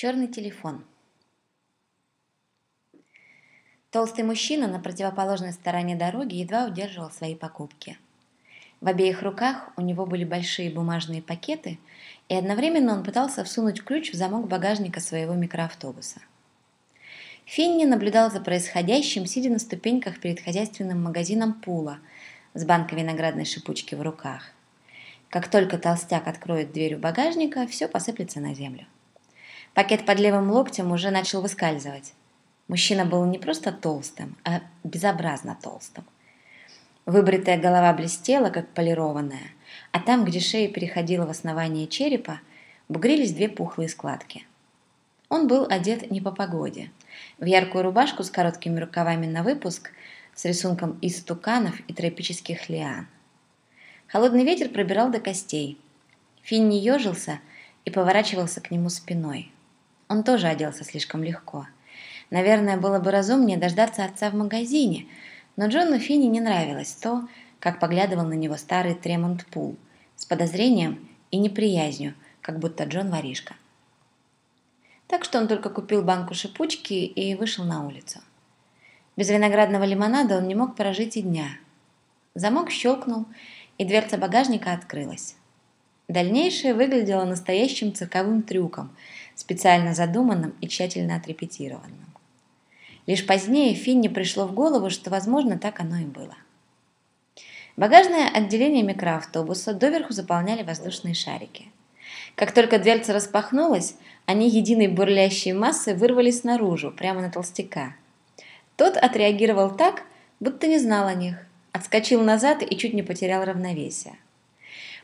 Черный телефон. Толстый мужчина на противоположной стороне дороги едва удерживал свои покупки. В обеих руках у него были большие бумажные пакеты, и одновременно он пытался всунуть ключ в замок багажника своего микроавтобуса. Финни наблюдал за происходящим, сидя на ступеньках перед хозяйственным магазином Пула с банкой виноградной шипучки в руках. Как только толстяк откроет дверь у багажника, все посыплется на землю. Пакет под левым локтем уже начал выскальзывать. Мужчина был не просто толстым, а безобразно толстым. Выбритая голова блестела, как полированная, а там, где шея переходила в основание черепа, бугрились две пухлые складки. Он был одет не по погоде. В яркую рубашку с короткими рукавами на выпуск, с рисунком из туканов и тропических лиан. Холодный ветер пробирал до костей. Финни ежился и поворачивался к нему спиной. Он тоже оделся слишком легко. Наверное, было бы разумнее дождаться отца в магазине, но Джону Финни не нравилось то, как поглядывал на него старый Тремонт Пул с подозрением и неприязнью, как будто Джон воришка. Так что он только купил банку шипучки и вышел на улицу. Без виноградного лимонада он не мог прожить и дня. Замок щелкнул, и дверца багажника открылась. Дальнейшее выглядело настоящим цирковым трюком – специально задуманным и тщательно отрепетированным. Лишь позднее Финне пришло в голову, что, возможно, так оно и было. Багажное отделение микроавтобуса доверху заполняли воздушные шарики. Как только дверца распахнулась, они единой бурлящей массой вырвались наружу, прямо на толстяка. Тот отреагировал так, будто не знал о них, отскочил назад и чуть не потерял равновесие.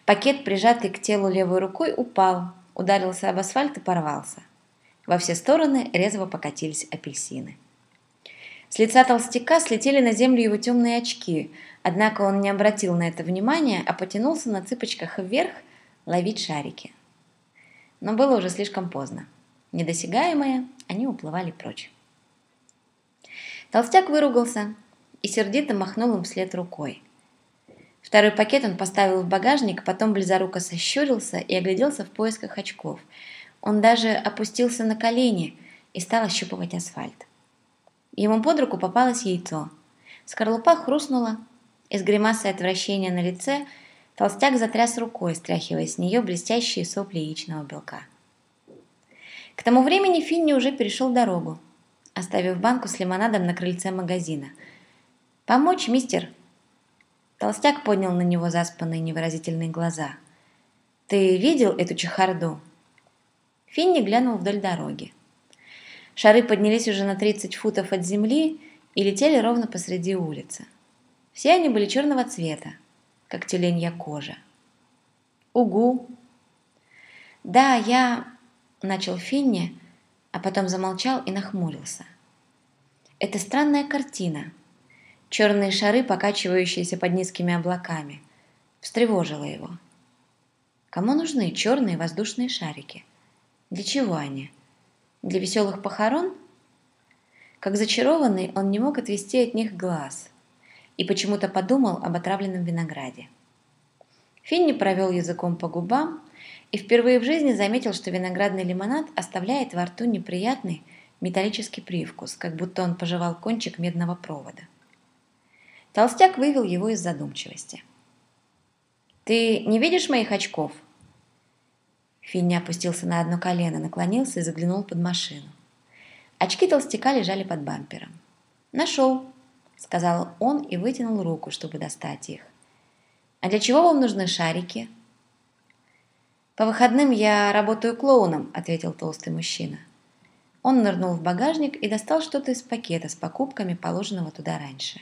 Пакет, прижатый к телу левой рукой, упал, ударился об асфальт и порвался. Во все стороны резво покатились апельсины. С лица толстяка слетели на землю его темные очки, однако он не обратил на это внимания, а потянулся на цыпочках вверх ловить шарики. Но было уже слишком поздно. Недосягаемые, они уплывали прочь. Толстяк выругался и сердито махнул им вслед рукой. Второй пакет он поставил в багажник, потом близоруко сощурился и огляделся в поисках очков. Он даже опустился на колени и стал ощупывать асфальт. Ему под руку попалось яйцо. Скорлупа хрустнула, и с гримасой отвращения на лице толстяк затряс рукой, стряхивая с нее блестящие сопли яичного белка. К тому времени Финни уже перешел дорогу, оставив банку с лимонадом на крыльце магазина. «Помочь, мистер?» Толстяк поднял на него заспанные невыразительные глаза. «Ты видел эту чехарду?» Финни глянул вдоль дороги. Шары поднялись уже на 30 футов от земли и летели ровно посреди улицы. Все они были черного цвета, как тюленья кожа. «Угу!» «Да, я...» — начал Финни, а потом замолчал и нахмурился. «Это странная картина», черные шары, покачивающиеся под низкими облаками. Встревожило его. Кому нужны черные воздушные шарики? Для чего они? Для веселых похорон? Как зачарованный, он не мог отвести от них глаз и почему-то подумал об отравленном винограде. Финни провел языком по губам и впервые в жизни заметил, что виноградный лимонад оставляет во рту неприятный металлический привкус, как будто он пожевал кончик медного провода. Толстяк вывел его из задумчивости. «Ты не видишь моих очков?» Финни опустился на одно колено, наклонился и заглянул под машину. Очки толстяка лежали под бампером. «Нашел», — сказал он и вытянул руку, чтобы достать их. «А для чего вам нужны шарики?» «По выходным я работаю клоуном», — ответил толстый мужчина. Он нырнул в багажник и достал что-то из пакета с покупками, положенного туда раньше.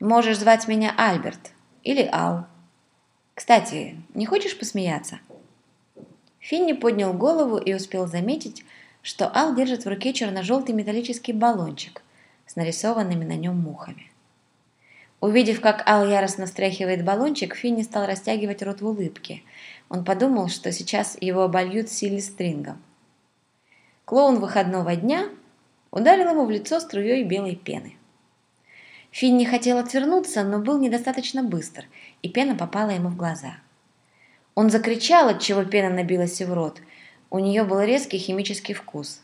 Можешь звать меня Альберт или Ал. Кстати, не хочешь посмеяться?» Финни поднял голову и успел заметить, что Ал держит в руке черно-желтый металлический баллончик с нарисованными на нем мухами. Увидев, как Ал яростно встряхивает баллончик, Финни стал растягивать рот в улыбке. Он подумал, что сейчас его обольют силистрингом. Клоун выходного дня ударил ему в лицо струей белой пены. Финни хотел отвернуться, но был недостаточно быстр, и пена попала ему в глаза. Он закричал, от чего пена набилась в рот, У нее был резкий химический вкус.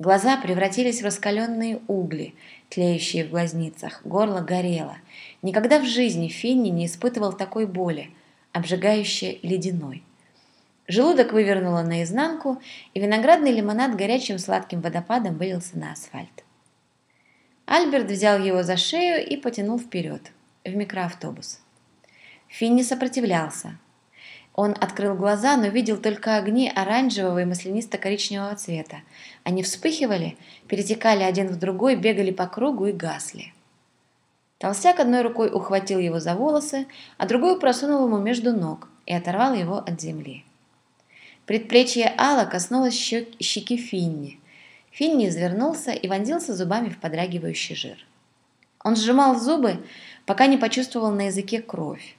Глаза превратились в раскаленные угли, тлеющие в глазницах, горло горело. Никогда в жизни Финни не испытывал такой боли, обжигающей ледяной. Желудок вывернуло наизнанку, и виноградный лимонад горячим сладким водопадом вылился на асфальт. Альберт взял его за шею и потянул вперед, в микроавтобус. Финни сопротивлялся. Он открыл глаза, но видел только огни оранжевого и маслянисто-коричневого цвета. Они вспыхивали, перетекали один в другой, бегали по кругу и гасли. Толстяк одной рукой ухватил его за волосы, а другой просунул ему между ног и оторвал его от земли. Предплечье Алла коснулось щеки Финни. Финни извернулся и вонзился зубами в подрагивающий жир. Он сжимал зубы, пока не почувствовал на языке кровь.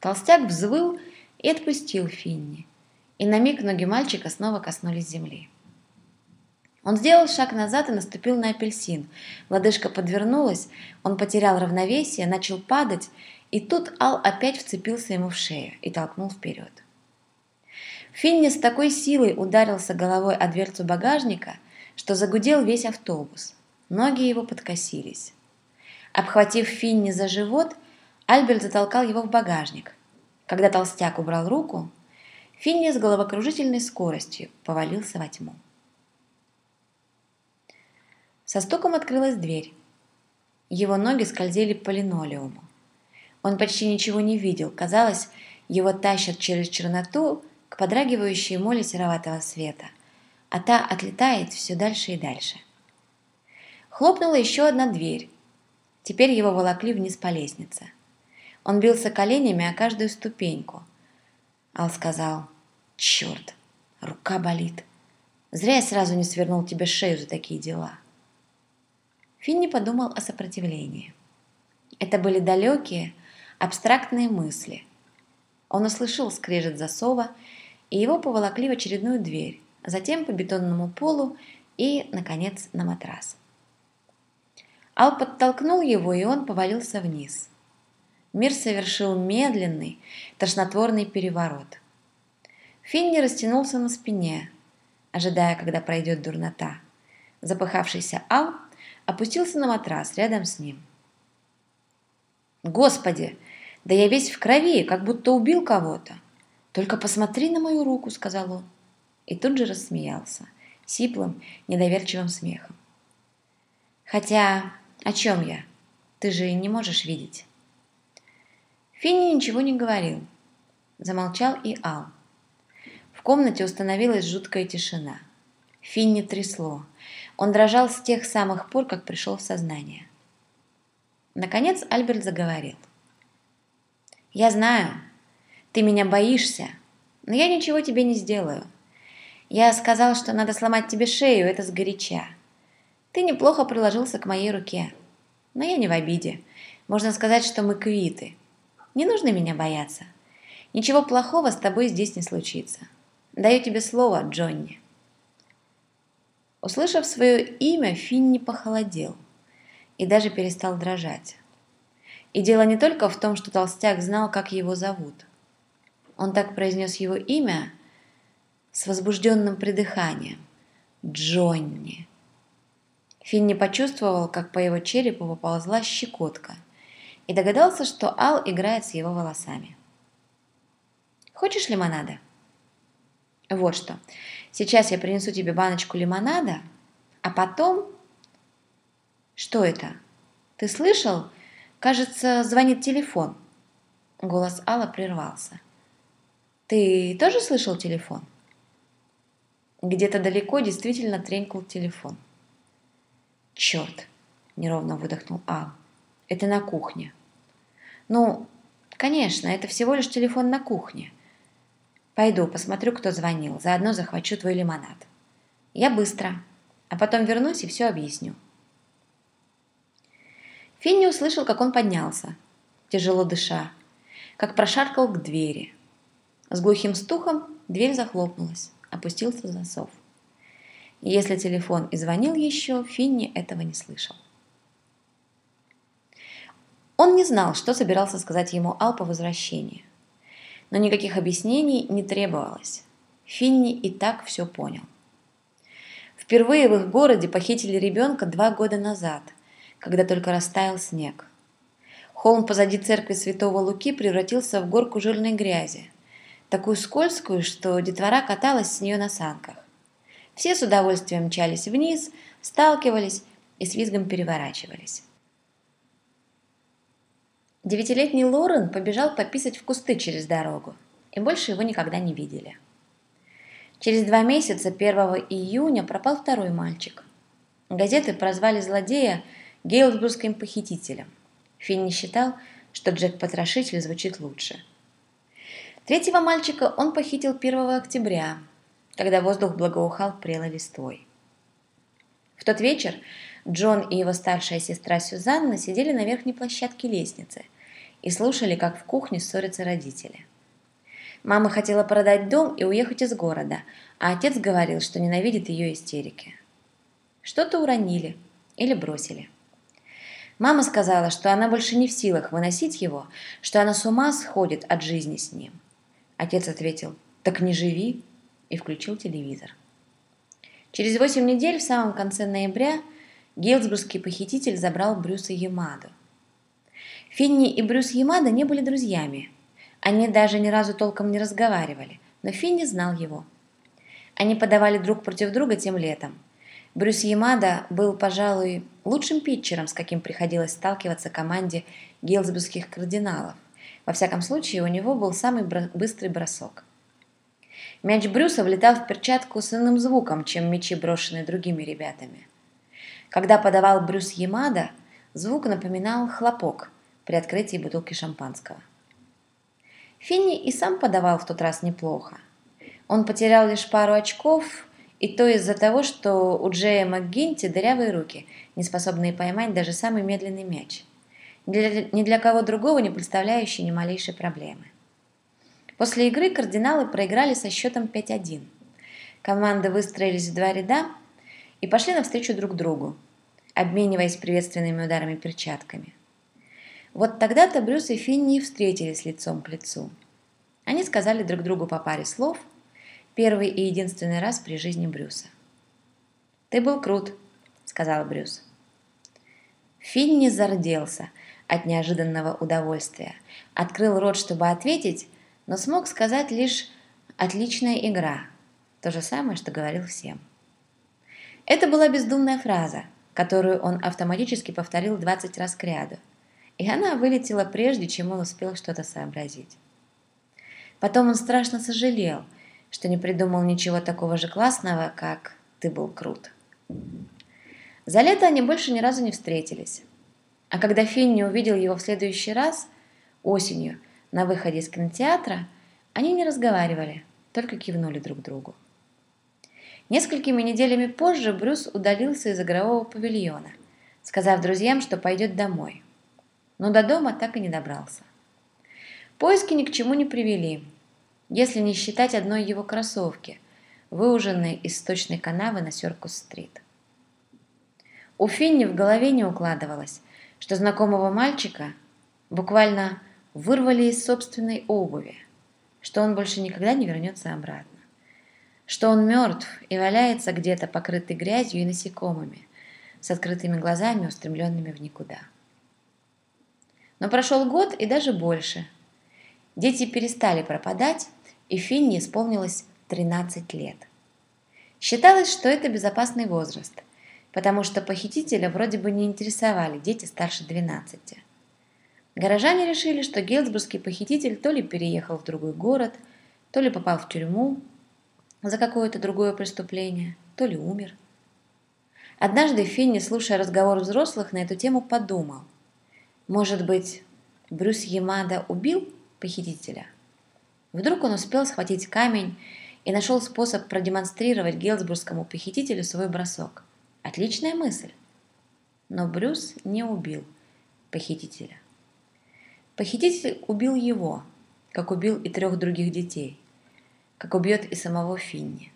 Толстяк взвыл и отпустил Финни. И на миг ноги мальчика снова коснулись земли. Он сделал шаг назад и наступил на апельсин. Лодыжка подвернулась, он потерял равновесие, начал падать, и тут Ал опять вцепился ему в шею и толкнул вперед. Финни с такой силой ударился головой о дверцу багажника, что загудел весь автобус. Ноги его подкосились. Обхватив Финни за живот, Альберт затолкал его в багажник. Когда толстяк убрал руку, Финни с головокружительной скоростью повалился во тьму. Со стуком открылась дверь. Его ноги скользили по линолеуму. Он почти ничего не видел. Казалось, его тащат через черноту к подрагивающей моле сероватого света, а та отлетает все дальше и дальше. Хлопнула еще одна дверь. Теперь его волокли вниз по лестнице. Он бился коленями о каждую ступеньку. Ал сказал, «Черт, рука болит. Зря я сразу не свернул тебе шею за такие дела». Финни подумал о сопротивлении. Это были далекие, абстрактные мысли. Он услышал скрежет засова и его поволокли в очередную дверь, затем по бетонному полу и, наконец, на матрас. Ал подтолкнул его, и он повалился вниз. Мир совершил медленный, тошнотворный переворот. Финни растянулся на спине, ожидая, когда пройдет дурнота. Запыхавшийся Ал опустился на матрас рядом с ним. «Господи, да я весь в крови, как будто убил кого-то!» «Только посмотри на мою руку», — сказал он. И тут же рассмеялся, сиплым, недоверчивым смехом. «Хотя, о чем я? Ты же не можешь видеть». Финни ничего не говорил. Замолчал и Ал. В комнате установилась жуткая тишина. Финни трясло. Он дрожал с тех самых пор, как пришел в сознание. Наконец Альберт заговорил. «Я знаю, ты меня боишься, но я ничего тебе не сделаю. Я сказал, что надо сломать тебе шею, это сгоряча. Ты неплохо приложился к моей руке, но я не в обиде. Можно сказать, что мы квиты. Не нужно меня бояться. Ничего плохого с тобой здесь не случится. Даю тебе слово, Джонни. Услышав свое имя, Финни похолодел и даже перестал дрожать. И дело не только в том, что толстяк знал, как его зовут. Он так произнес его имя с возбужденным придыханием. Джонни. Финни почувствовал, как по его черепу поползла щекотка, и догадался, что Ал играет с его волосами. «Хочешь лимонада?» «Вот что. Сейчас я принесу тебе баночку лимонада, а потом...» «Что это? Ты слышал? Кажется, звонит телефон». Голос Алла прервался. Ты тоже слышал телефон? Где-то далеко действительно тренькал телефон. Черт, неровно выдохнул Ал. Это на кухне. Ну, конечно, это всего лишь телефон на кухне. Пойду, посмотрю, кто звонил. Заодно захвачу твой лимонад. Я быстро. А потом вернусь и все объясню. Финни услышал, как он поднялся, тяжело дыша, как прошаркал к двери. С глухим стухом дверь захлопнулась, опустился засов. И если телефон и звонил еще, Финни этого не слышал. Он не знал, что собирался сказать ему Ал по возвращении. Но никаких объяснений не требовалось. Финни и так все понял. Впервые в их городе похитили ребенка два года назад, когда только растаял снег. Холм позади церкви Святого Луки превратился в горку жирной грязи, такую скользкую, что детвора каталась с нее на санках. Все с удовольствием мчались вниз, сталкивались и с визгом переворачивались. Девятилетний Лорен побежал пописать в кусты через дорогу, и больше его никогда не видели. Через два месяца, 1 июня, пропал второй мальчик. Газеты прозвали злодея Гейлсбургским похитителем. Финни считал, что Джек-потрошитель звучит лучше. Третьего мальчика он похитил 1 октября, когда воздух благоухал прелой листвой. В тот вечер Джон и его старшая сестра Сюзанна сидели на верхней площадке лестницы и слушали, как в кухне ссорятся родители. Мама хотела продать дом и уехать из города, а отец говорил, что ненавидит ее истерики. Что-то уронили или бросили. Мама сказала, что она больше не в силах выносить его, что она с ума сходит от жизни с ним. Отец ответил «Так не живи» и включил телевизор. Через восемь недель, в самом конце ноября, Гейлсбургский похититель забрал Брюса Ямаду. Финни и Брюс Ямада не были друзьями. Они даже ни разу толком не разговаривали, но Финни знал его. Они подавали друг против друга тем летом. Брюс Ямада был, пожалуй, лучшим питчером, с каким приходилось сталкиваться команде гейлсбургских кардиналов. Во всяком случае, у него был самый быстрый бросок. Мяч Брюса влетал в перчатку с иным звуком, чем мячи, брошенные другими ребятами. Когда подавал Брюс Ямада, звук напоминал хлопок при открытии бутылки шампанского. Финни и сам подавал в тот раз неплохо. Он потерял лишь пару очков, и то из-за того, что у Джея МcГинти дырявые руки, не способные поймать даже самый медленный мяч. Для, ни для кого другого не представляющий ни малейшей проблемы. После игры кардиналы проиграли со счетом 5-1. Команды выстроились в два ряда и пошли навстречу друг другу, обмениваясь приветственными ударами перчатками. Вот тогда-то Брюс и Финни встретились лицом к лицу. Они сказали друг другу по паре слов, первый и единственный раз при жизни Брюса. «Ты был крут», — сказал Брюс. Финни зарделся от неожиданного удовольствия, открыл рот, чтобы ответить, но смог сказать лишь «отличная игра», то же самое, что говорил всем. Это была бездумная фраза, которую он автоматически повторил 20 раз к ряду, и она вылетела прежде, чем он успел что-то сообразить. Потом он страшно сожалел, что не придумал ничего такого же классного, как «ты был крут». За лето они больше ни разу не встретились. А когда Финни увидел его в следующий раз, осенью, на выходе из кинотеатра они не разговаривали, только кивнули друг другу. Несколькими неделями позже Брюс удалился из игрового павильона, сказав друзьям, что пойдет домой. Но до дома так и не добрался. Поиски ни к чему не привели, если не считать одной его кроссовки, выуженной из сточной канавы на Сёркус-стрит. У Финни в голове не укладывалось, что знакомого мальчика буквально вырвали из собственной обуви, что он больше никогда не вернется обратно, что он мертв и валяется где-то покрытый грязью и насекомыми, с открытыми глазами, устремленными в никуда. Но прошел год и даже больше. Дети перестали пропадать, и Финни исполнилось 13 лет. Считалось, что это безопасный возраст, потому что похитителя вроде бы не интересовали дети старше 12. Горожане решили, что гелсбургский похититель то ли переехал в другой город, то ли попал в тюрьму за какое-то другое преступление, то ли умер. Однажды Финни, слушая разговор взрослых на эту тему, подумал, может быть, Брюс Ямада убил похитителя? Вдруг он успел схватить камень и нашел способ продемонстрировать гелсбургскому похитителю свой бросок. Отличная мысль. Но Брюс не убил похитителя. Похититель убил его, как убил и трех других детей, как убьет и самого Финни.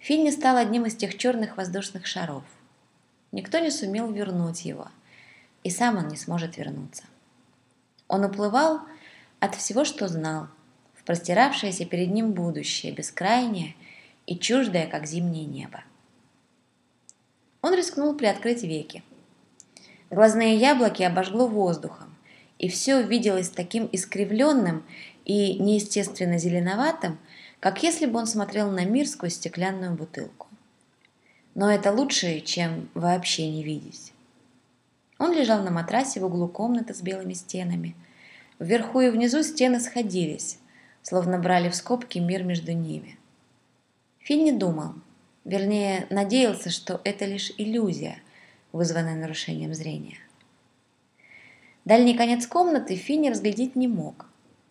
Финни стал одним из тех черных воздушных шаров. Никто не сумел вернуть его, и сам он не сможет вернуться. Он уплывал от всего, что знал, в простиравшееся перед ним будущее, бескрайнее и чуждое, как зимнее небо. Он рискнул приоткрыть веки. Глазные яблоки обожгло воздухом, и все виделось таким искривленным и неестественно зеленоватым, как если бы он смотрел на мир сквозь стеклянную бутылку. Но это лучше, чем вообще не видеть. Он лежал на матрасе в углу комнаты с белыми стенами. Вверху и внизу стены сходились, словно брали в скобки мир между ними. Финни думал, вернее, надеялся, что это лишь иллюзия, вызванная нарушением зрения. Дальний конец комнаты Финни разглядеть не мог,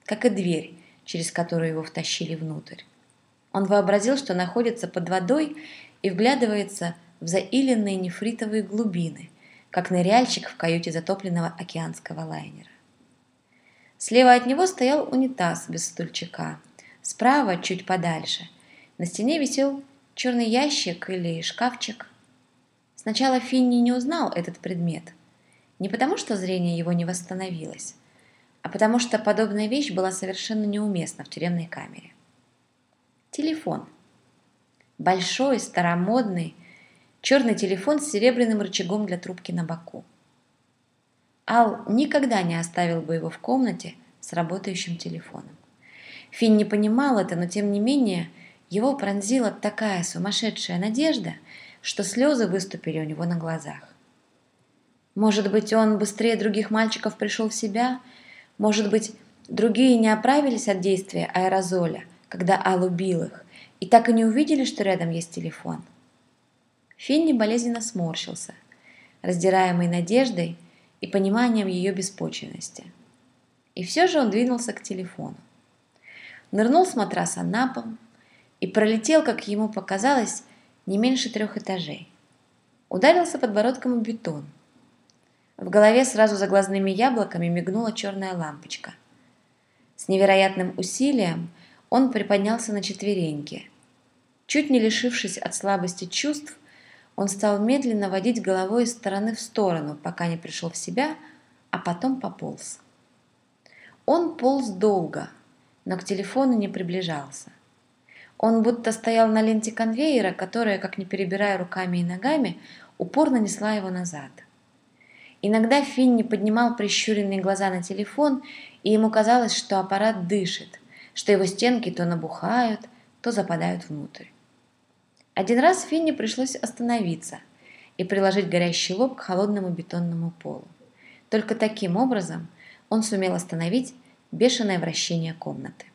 как и дверь, через которую его втащили внутрь. Он вообразил, что находится под водой и вглядывается в заиленные нефритовые глубины, как ныряльщик в каюте затопленного океанского лайнера. Слева от него стоял унитаз без стульчика, справа, чуть подальше, на стене висел черный ящик или шкафчик. Сначала Финни не узнал этот предмет, не потому что зрение его не восстановилось, а потому что подобная вещь была совершенно неуместна в тюремной камере. Телефон. Большой, старомодный, черный телефон с серебряным рычагом для трубки на боку. Ал никогда не оставил бы его в комнате с работающим телефоном. Финн не понимал это, но тем не менее его пронзила такая сумасшедшая надежда, что слезы выступили у него на глазах. Может быть, он быстрее других мальчиков пришел в себя – может быть, другие не оправились от действия аэрозоля, когда Ал убил их, и так и не увидели, что рядом есть телефон. Финни болезненно сморщился, раздираемый надеждой и пониманием ее беспочвенности. И все же он двинулся к телефону. Нырнул с матраса на пол и пролетел, как ему показалось, не меньше трех этажей. Ударился подбородком в бетон – в голове сразу за глазными яблоками мигнула черная лампочка. С невероятным усилием он приподнялся на четвереньки. Чуть не лишившись от слабости чувств, он стал медленно водить головой из стороны в сторону, пока не пришел в себя, а потом пополз. Он полз долго, но к телефону не приближался. Он будто стоял на ленте конвейера, которая, как не перебирая руками и ногами, упорно несла его назад. Иногда Финни поднимал прищуренные глаза на телефон, и ему казалось, что аппарат дышит, что его стенки то набухают, то западают внутрь. Один раз Финни пришлось остановиться и приложить горящий лоб к холодному бетонному полу. Только таким образом он сумел остановить бешеное вращение комнаты.